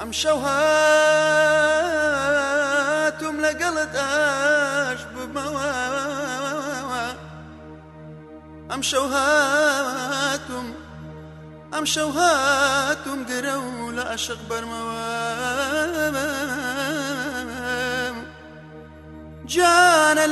ئەم شەو هاتوم لەگەڵت ئاش بمەوە ئەم شەو هاتوم ئەم شەو هاتوم گرە و لە عشق بەرمەوە جانە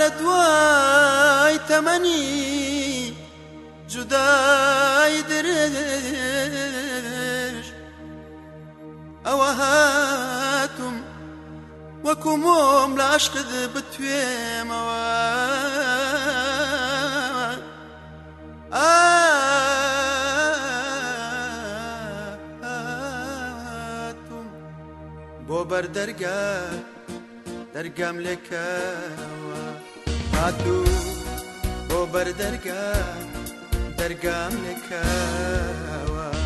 ئەوە هاتوم وەکو مۆم لە عشقت بتوێمەوە. ئاتوم بۆ بەردەرگا دەرگام لێکەوە. هاتوو بۆ بەردەرگا دەرگام لێکەوە.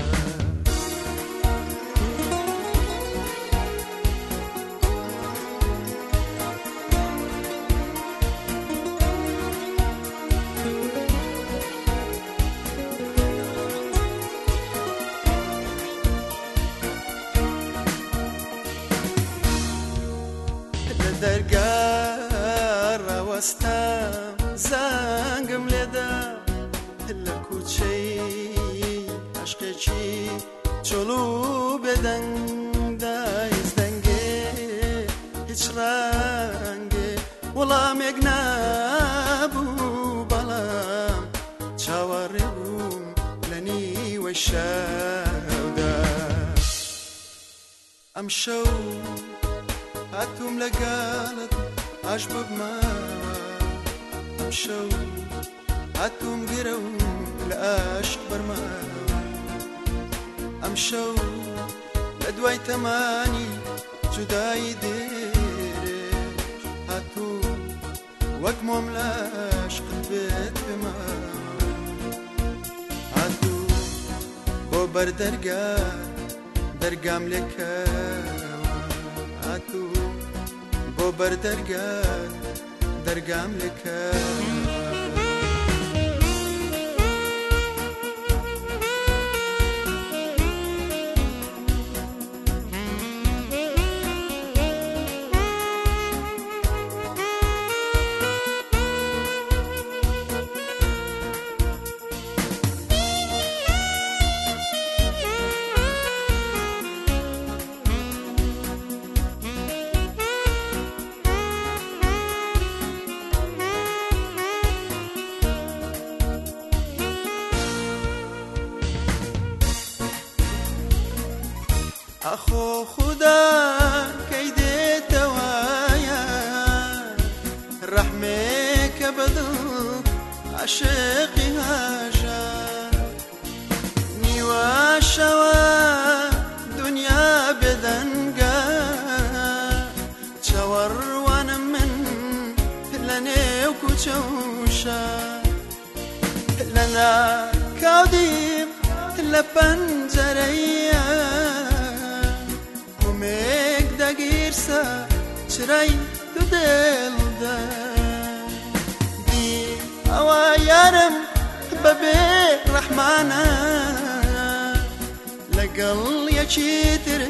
دەرگا ڕاوەستام زانگم لێدا لە کوچەی عشقێکی چۆڵو بێدەنگدایز دەنگێ هیچ ڕانگێ وەڵامێک نابوو بەڵام چاوەڕێ بووم لە نیوە شەودا. ئەم شەو هاتوم لەگەڵت ئاش ببمەوە ئەم شەو هاتوم گرە و لە ئاشق بەرمەوە ئەم شەو لە دوای تەمانی جودایی دێرێ هاتوو وەک مۆم لە عشقت بێت بمەوە هاتوو بۆ بەردەرگا دەرگام لێکەوە ئەخۆ خوددا کەی دێتەوایە ڕەحمێکە بەدڵ عشقی هاژە نیواشەوە دنیا بێدەنگە چاوەڕوانم من لە نێو کوچەوشە لە ناکاودیم لە پەنجەرەیە نەگیرسە چرای تو دڵدە ئەوە یارم بەبێ ڕەحمانە لەگەڵ یەکیتر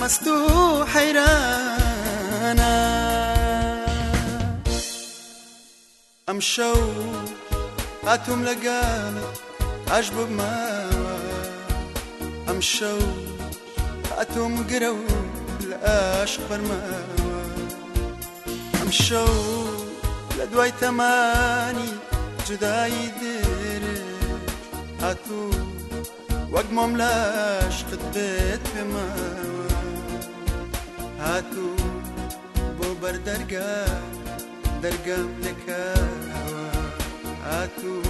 مەست و حەیرانە ئەم شەو هاتوم لەگەڵ عش بمەوە ئەم شەو هاتوم گرە و لە ئاش بەرمەوە ئەم شەو لە دوای تەمانی جودایی دێرێ هاتوو وەک مۆم لە عشقت بێت پێمەوە هاتوو بۆ بەردەرگا دەرگەم لەکەوە هاتوو